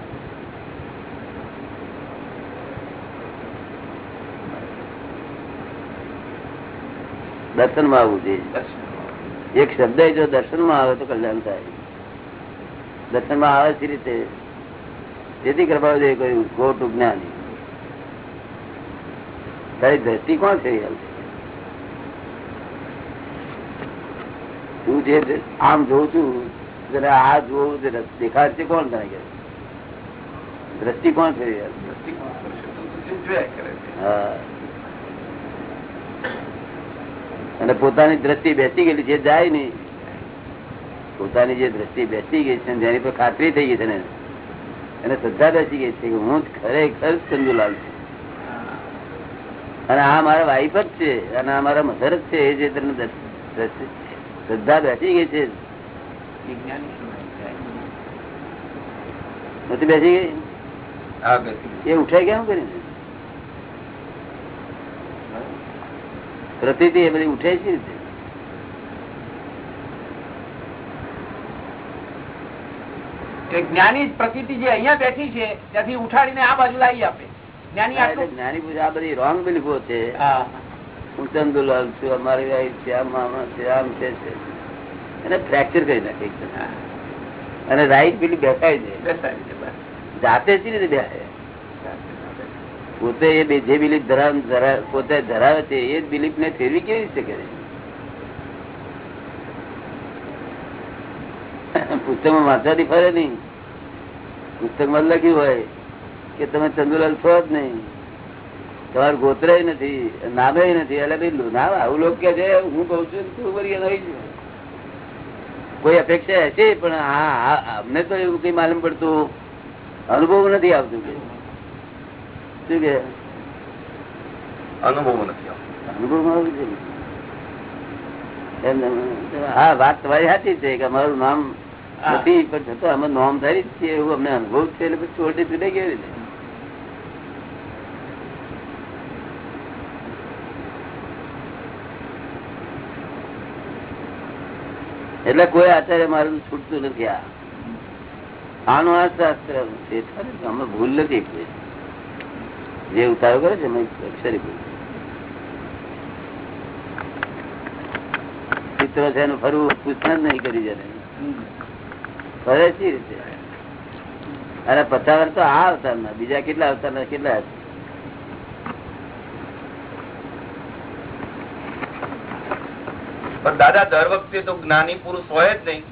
દર્શનમાં આવવું જોઈએ દર્શન એક શબ્દ જો દર્શનમાં આવે તો કલ્યાણ થાય. દર્શનમાં આવે છે રીતે? જેથી કરવા જોઈએ કોઈ ખોટું જ્ઞાન. તારી દ્રષ્ટિ કોણ છે? તું જે આમ જોઉં છું આ જોવું દેખાડ છે કોણ તને કે? દ્રષ્ટિ દ્રષ્ટિકોણ છે અને પોતાની દ્રષ્ટિ બેસી ગયેલી છે, જાય નહીં. પોતાની જે દ્રષ્ટિ બેસી ગઈ છે, જેની પર ખાતરી થઈ ગઈ છે ને, એને શ્રદ્ધા બેસી ગઈ છે કે હું ખરેખર ચંદુલાલ છું. અને આ મારા વાઈફ જ છે, અને આ મારા મધર જ છે, એ જે તમને દર્શ- શ્રદ્ધા બેસી ગઈ છે. નથી બેસી ગઈ? એ ઉઠાઈ કેમ કરીને પ્રતિ એ બધી ઉઠે છે જ્ઞાની પ્રકૃતિ જે અહીંયા બેઠી છે ત્યાંથી ઉઠાડીને આ બાજુ લાવી આપે. જ્ઞાની જ્ઞાની આ બધી રોંગ બિલીફો છે. હા ચંદુલાલ છું અમારી વાઈફ છે આ મામા છે આમ છે. એને ફ્રેક્ચર કરી નાખે અને રાઈટ પેલી બેસાડી દે. બસ. જાતે જ રીતે બેસે પોતે એ બે- જે બિલીફ ધરાવ પોતે ધરાવે છે એ જ બિલીફ ને ફેરવી કેવી રીતે કરે? પુસ્તકમાં વાંચવાથી ફરે નહીં. પુસ્તકમાં લખ્યું હોય કે તમે ચંદુલાલ છો જ નહીં. તમારું ગોત્ર નથી નામે નથી એટલે ભાઈ ના આવું લોકો કે છે હું કઉ છું તું એનો કોઈ અપેક્ષા હશે? પણ હા અમને તો એવું કઈ માલુમ પડતું અનુભવ નથી આવતું કે. શું કે? અનુભવ નથી અનુભવ હા વાત તમારી સાચી છે કે અમારું નામ. નથી પણ છતાં અમે નામ ધારી જ છીએ એવું અમને અનુભવ છે એટલે પછી છોડી છૂટે કેવી રીતે. એટલે કોઈ આચાર્ય મારું છૂટતું નથી આનું આ શાસ્ત્ર છે. અમે ભૂલ નથી જે ઉતારો કરે છે અક્ષરી ભૂલ ચિત્ર છે એનું ફરવું, પૂછતા જ નહીં કરી જયારે ફરે છે રીતે? અરે પચાવર તો આ અવતારના બીજા કેટલા અવતારના કેટલા હશે? પણ દાદા દર વખતે તો જ્ઞાની પુરુષ હોય જ નહીં.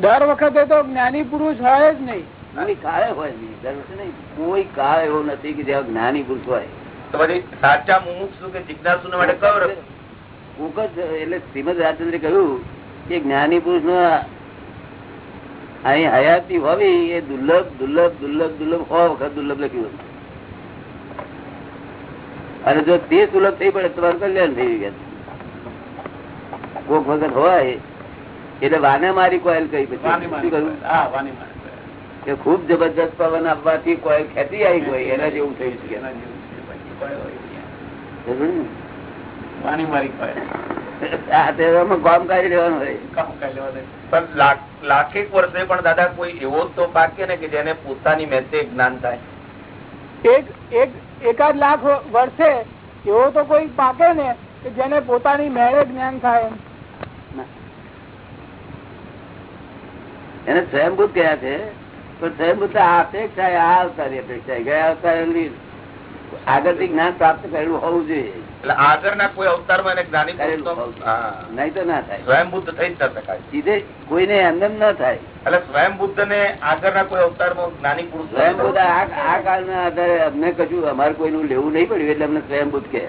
દર વખતે તો જ્ઞાની પુરુષ હોય જ નહીં. કોઈ કાળે હોય નહીં. દર વર્ષે નહીં. કોઈ કાળ એવો નથી કે જ્યાં જ્ઞાની પુરુષ હોય. તો પછી સાચા મુમુક્ષુ કે જિજ્ઞાસુ માટે કયો રસ્તો? જ એટલે શ્રીમદ રાજચંદ્રે કહ્યું કે જ્ઞાની પુરુષ નો અહીં હયાતી હોવી એ દુર્લભ દુર્લભ દુર્લભ દુર્લભ હો વખત દુર્લભ લખ્યું અને જો તે સુલભ થઈ પડે તમારું કલ્યાણ થઈ ગયા કોક વગર હોય એટલે વાને મારી કોયલ કઈ પછી કે ખૂબ જબરદસ્ત પવન આપવાથી કોયલ ખેતી આવી હોય એના જેવું થયું છે પણ દાદા કોઈ એવો તો પાકે ને કે જેને પોતાની મહેતે જ્ઞાન થાય? એકાદ લાખ વર્ષે એવો તો કોઈ પાકે ને કે જેને પોતાની મેળે જ્ઞાન થાય એમ. એને સ્વયંભૂત ગયા છે પણ સ્વયંભૂત આ અપેક્ષા આ અવતારની અપેક્ષા ગયા અવતાર આગળથી જ્ઞાન પ્રાપ્ત કરેલું હોવું જોઈએ. એટલે આગળના કોઈ અવતારમાં. નહીં તો ના થાય. સ્વયં બુદ્ધ થઈ જ ન શકાય. સીધે કોઈને એમને ન થાય. એટલે સ્વયં ને આગળના કોઈ અવતારમાં જ્ઞાની પુરુષ આ કાળના આધારે અમને કશું અમારે કોઈનું લેવું નહીં પડ્યું એટલે અમને સ્વયંભૂત કે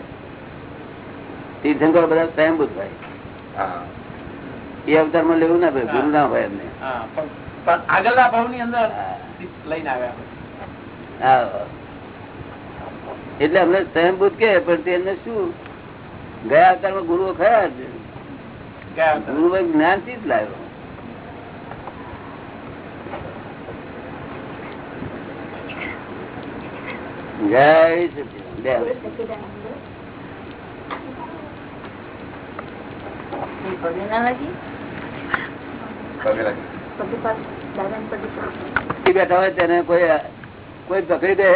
તીર્થંકર બધા થાય હા. એ અવતારમાં લેવું ના ભાઈ ગુરુ ના હોય એમને. હા, પણ પણ આગળના ભાવની અંદર લઈને આવ્યા એટલે અમને સ્વયંભૂત કે પણ તેમને શું? ગયા અવતારમાં ગુરુઓ ખરા. ગુરુ જ્ઞાનથી જ લાવ્યો. જય પગે લાગી. બેઠા હોય તેને કોઈ કોઈ પકડી દે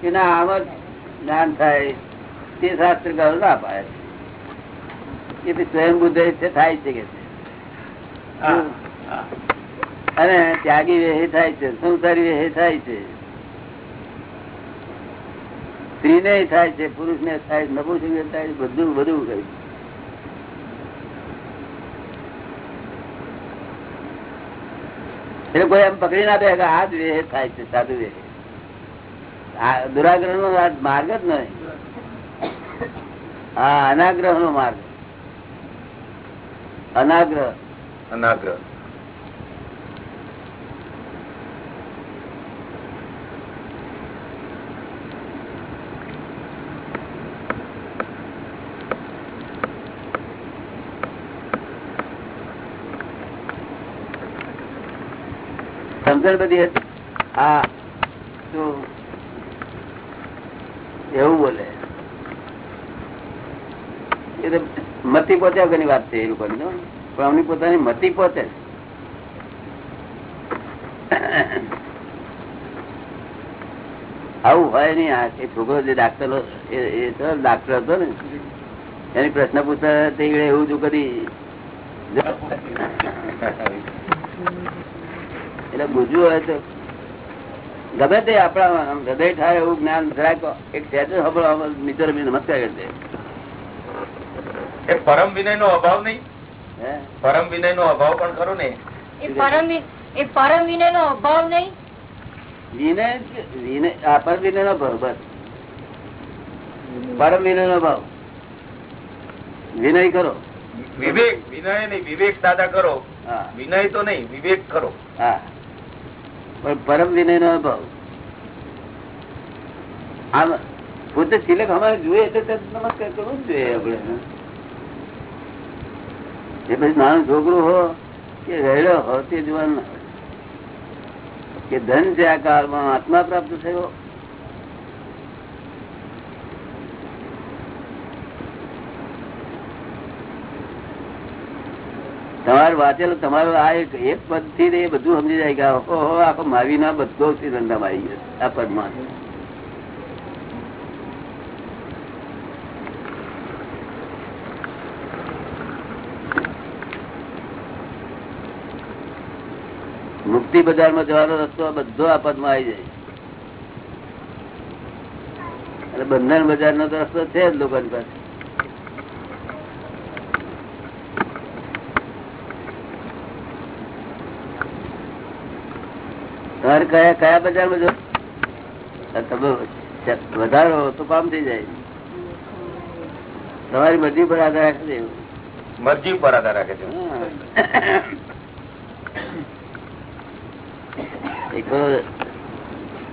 કે ના આમ જ જ્ઞાન થાય તે શાસ્ત્ર ગાળ ના પાડે. એ બી સ્વયં બુદ્ધ થાય છે કે. અને ત્યાગી વેહે થાય છે સંસારી વેહે થાય છે. સ્ત્રી ને થાય છે પુરુષ ને થાય છે ને થાય બધું બધું થાય એટલે કોઈ એમ પકડી ના દે કે આ જ વેહે થાય છે, સાધુ વેહે. દુરાગ્રહ નો માર્ગ જ નહીં. હા અનાગ્રહ નો માર્ગ. અનાગ્રહ. અનાગ્રહ. સમજણ બધી હા. એવું બોલે. એ તો મતી પહોંચ્યા વગરની વાત છે એ લોકોની પણ અમની પોતાની મતી પહોંચે. આવું હોય નઈ આ એ છોકરો જે ડાક્ટર, એ ડાક્ટર હતો ને. એની પ્રશ્ન પૂછતા એવું જો કરી એટલે બુજવું હોય તો. ગમે તે આપણા હૃદય થાય એવું જ્ઞાન જરાક એક સહેજ સાંભળવા મિત્ર નમસ્કાર કરજે. એ પરમ વિનય નો અભાવ નહીં? પરમ વિનય નો અભાવ પણ ખરો ને? એ પરમ વિ- એ પરમ વિનય નો અભાવ નહીં? વિનય વિનય આ પર વિનય નો ભાવ બસ. પરમ વિનય નો ભાવ વિનય કરો. વિવેક વિનય નહીં વિવેક દાદા કરો. હા. વિનય તો નહીં વિવેક કરો. હા. પણ પરમ વિનય નો ભાવ આમ, પોતે તિલક અમારે જોઈએ નમસ્કાર કરવું જ જોઈએ આપણે. એ પછી નાનું છોકરું હો, કે રહેલો હો તે જોવાનું, કે ધન છે આ કાળમાં આત્મા પ્રાપ્ત થયો. તમારે વાંચેલું, તમારું આ એક એક પદથી એ બધું સમજી જાય કે ઓહો આખો માવી ના બધો ધંધા આવી ગયો, આ પદમાં. મુક્તિ બજારમાં જવાનો રસ્તો બધો આ પદમાં આવી જાય. એટલે બંધન બજાર નો રસ્તો છે જ લોકોની પાસે. તમારે કયા કયા બજારમાં જો? તમે વધારો તો કામ થઈ જાય. તમારી મરજી પર આધાર રાખે છે મરજી ઉપર આધાર રાખે છે. એક તો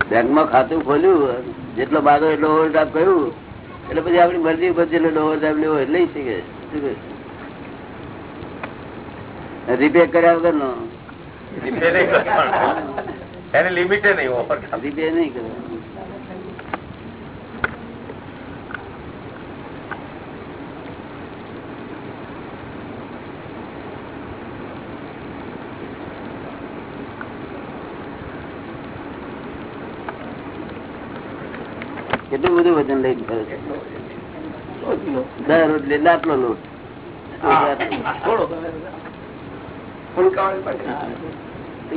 બેંકમાં ખાતું ખોલ્યું જેટલો બાદો એટલો ઓવરડ્રાફ્ટ કર્યું એટલે પછી આપણી મરજી ઉપર જેટલો ઓવરડ્રાફ્ટ લેવો એટલે લઈ શકે. રિપેર કર્યા વગર નો. એને લિમિટે નહીં ઓફર લિમિટે નહીં કરે. કેટલું બધું વજન લઈ દર રોજ લે આટલો લોટ.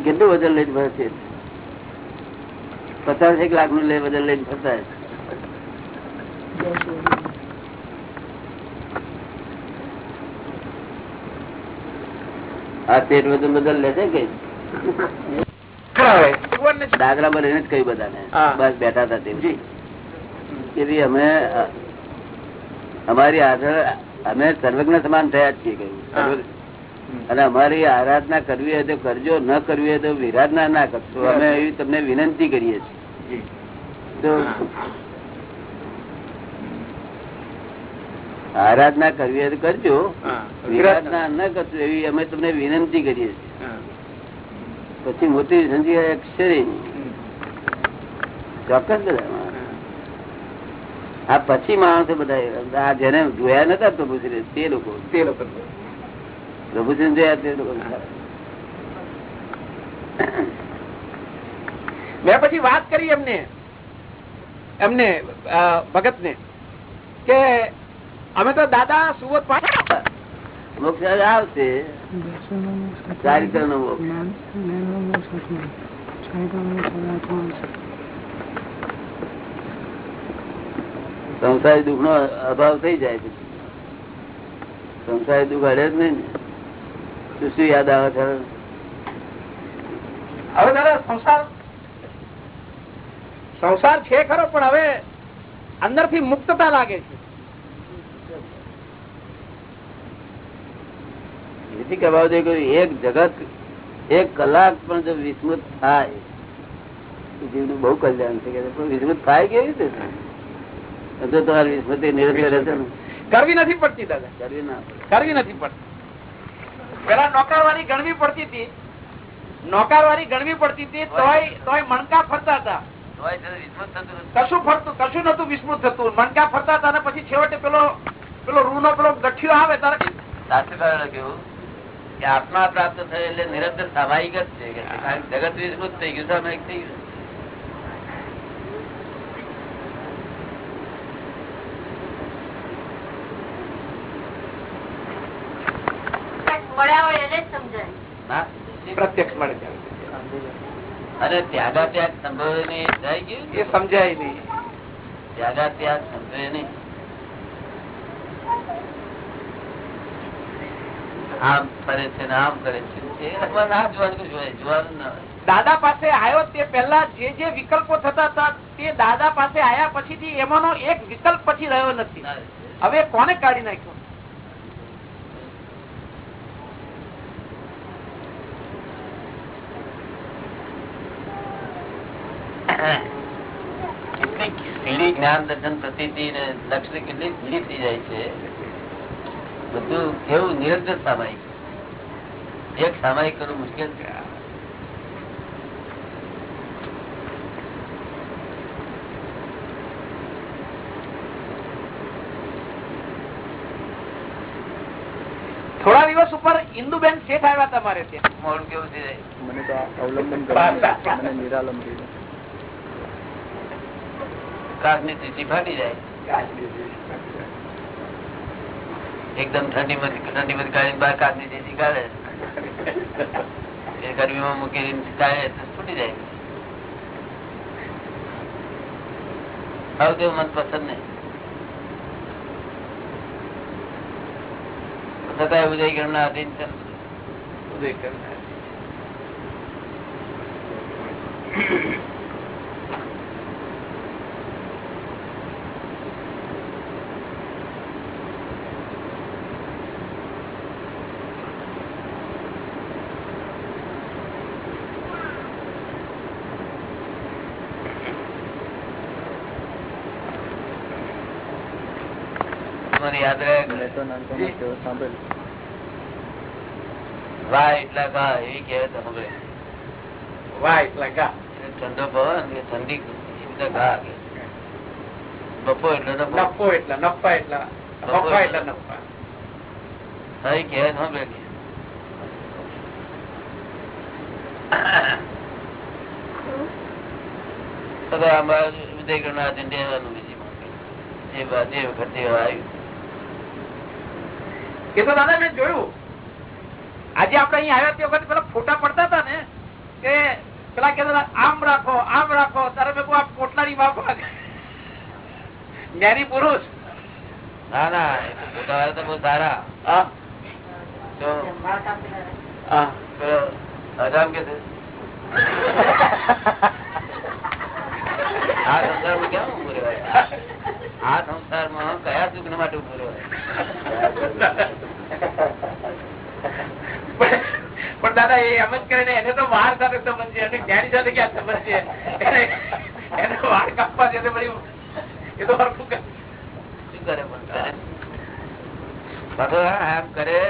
કેટલું વજન લઈને ભરે છે? પચાસ એક લાખનું લે બદલ લઈને ફરતા આ પેટ વજન બદલ લે છે કે? દાદરા પર કહ્યું બધાને. બસ બેઠા હતા તેવું અમે અમારી આધાર અમે સર્વજ્ઞ સમાન થયા જ છીએ કહ્યું અને અમારી આરાધના કરવી હોય તો કરજો ન કરવી હોય તો વિરાધના ના કરશો. અમે એવી તમને વિનંતી કરીએ છીએ. આરાધના કરવી હોય તો કરજો. વિરાધના ન કરજો એવી અમે તમને વિનંતી કરીએ છીએ. પછી મોટી સંધિ અક્ષરે ચોક્કસ બધા આ પછી માણસો બધા આ જેને જોયા નતા પ્રભુશ્રી તે લોકો. તે લોકો. પ્રભુશ્રી જોયા તે લોકો. મેં પછી વાત કરી એમને એમને ભગત ને કે અમે તો દાદા સુવત મોક્ષ આવશે. સંસારી દુઃખ નો અભાવ થઈ જાય પછી. સંસારી દુઃખ હડે જ નહીં ને. શું શું યાદ આવે છે? હવે દાદા સંસાર સંસાર છે ખરો પણ હવે અંદરથી મુક્તતા લાગે છે. એથી કહેવા દે એક જગત એક કલાક પણ જો વિસ્મૃત થાય જીવનું બહુ કલ્યાણ છે કે પણ વિસ્મૃત થાય કેવી રીતે? તમારી વિસ્મૃતિ નિરંતર રહેશે કરવી નથી પડતી દાદા. કરવી ના કરવી નથી પડતી. પેલા નોકરવાળી ગણવી પડતી હતી. નોકરવાળી ગણવી પડતી હતી તોય તોય મણકા ફરતા હતા. કશું ફરતું કશું નતું વિસ્મૃત થતું. મણકા ફરતા હતા પછી છેવટે પેલો પેલો રૂ નો પેલો ગઠિયો આવે તારે શાસ્ત્રકારોએ કહ્યું કે આત્મા પ્રાપ્ત થયો એટલે નિરંતર સ્વાભાવિક જ છે. જગત વિસ્મૃત થઈ ગયું સ્વાભાવિક થઈ ગયું. મળ્યા હોય એને સમજાય. પ્રત્યક્ષ મળે ત્યારે. અને ત્યાગા ત્યાગ સંભવે નહીં જાય ગયું? એ સમજાય નહીં. ત્યાગા ત્યાગ સંભવે નહીં. આમ કરે છે ને આમ કરે છે. એ રમવા ના જોવાનું કશું જોવાનું ના દાદા પાસે આવ્યો તે પહેલા જે જે વિકલ્પો થતા હતા તે દાદા પાસે આવ્યા પછીથી એમાંનો એક વિકલ્પ પછી રહ્યો નથી. હવે કોને કાઢી નાખ્યો? કેટલી સીડી જ્ઞાન દર્શન પ્રતિ ને લક્ષ્ય કેટલી સીડી થઈ જાય છે. બધું કેવું નિરંતર સામાયિક. એક સામાયિક કરવું મુશ્કેલ છે. થોડા દિવસ ઉપર ઇન્દુબેન શેઠ આવ્યા તમારે ત્યાં. મોડું કેવું છે મને તો અવલંબન કરવું મને નિરાલંબ કાચની સીટી ફાટી જાય. એકદમ ઠંડી ઠંડી મત કાઢી બહાર કાચની સીટી કાઢે એ ગરમીમાં મૂકીને કાઢે તો ફૂટી જાય. તેવું મન પસંદ નહીં છતાં એવું જાય કે એમના અધીન છે યાદ રહે. વાહ એટલા કા એવી કહેવત વાહ અમારા ઉદયગ્રહ ના દેવાનું બીજી જે વખતે આવ્યું. એ તો દાદા મેં જોયું. આજે આપણે અહીં આવ્યા તે વખત પેલા ફોટા પડતા હતા ને કે પેલા કહેતા આમ રાખો આમ રાખો તારે મેં આ પોટલાની બાપ જ્ઞાની પુરુષ. ના ના એ તો ફોટા તો બહુ સારા. હા. તો અજામ કે આ સંસારમાં કેમ ઉભું રહેવાય? આ સંસારમાં કયા સુખ માટે ઊભો પણ દાદા એ એમ જ કરે ને એને તો વાર સાથે સંબંધ છે અને જ્ઞાની સાથે ક્યાં સંબંધ? છે એને- એને વાર કાપવા છે પછી એ તો હરખું કરે. શું કરે પણ? કરે આમ કરે.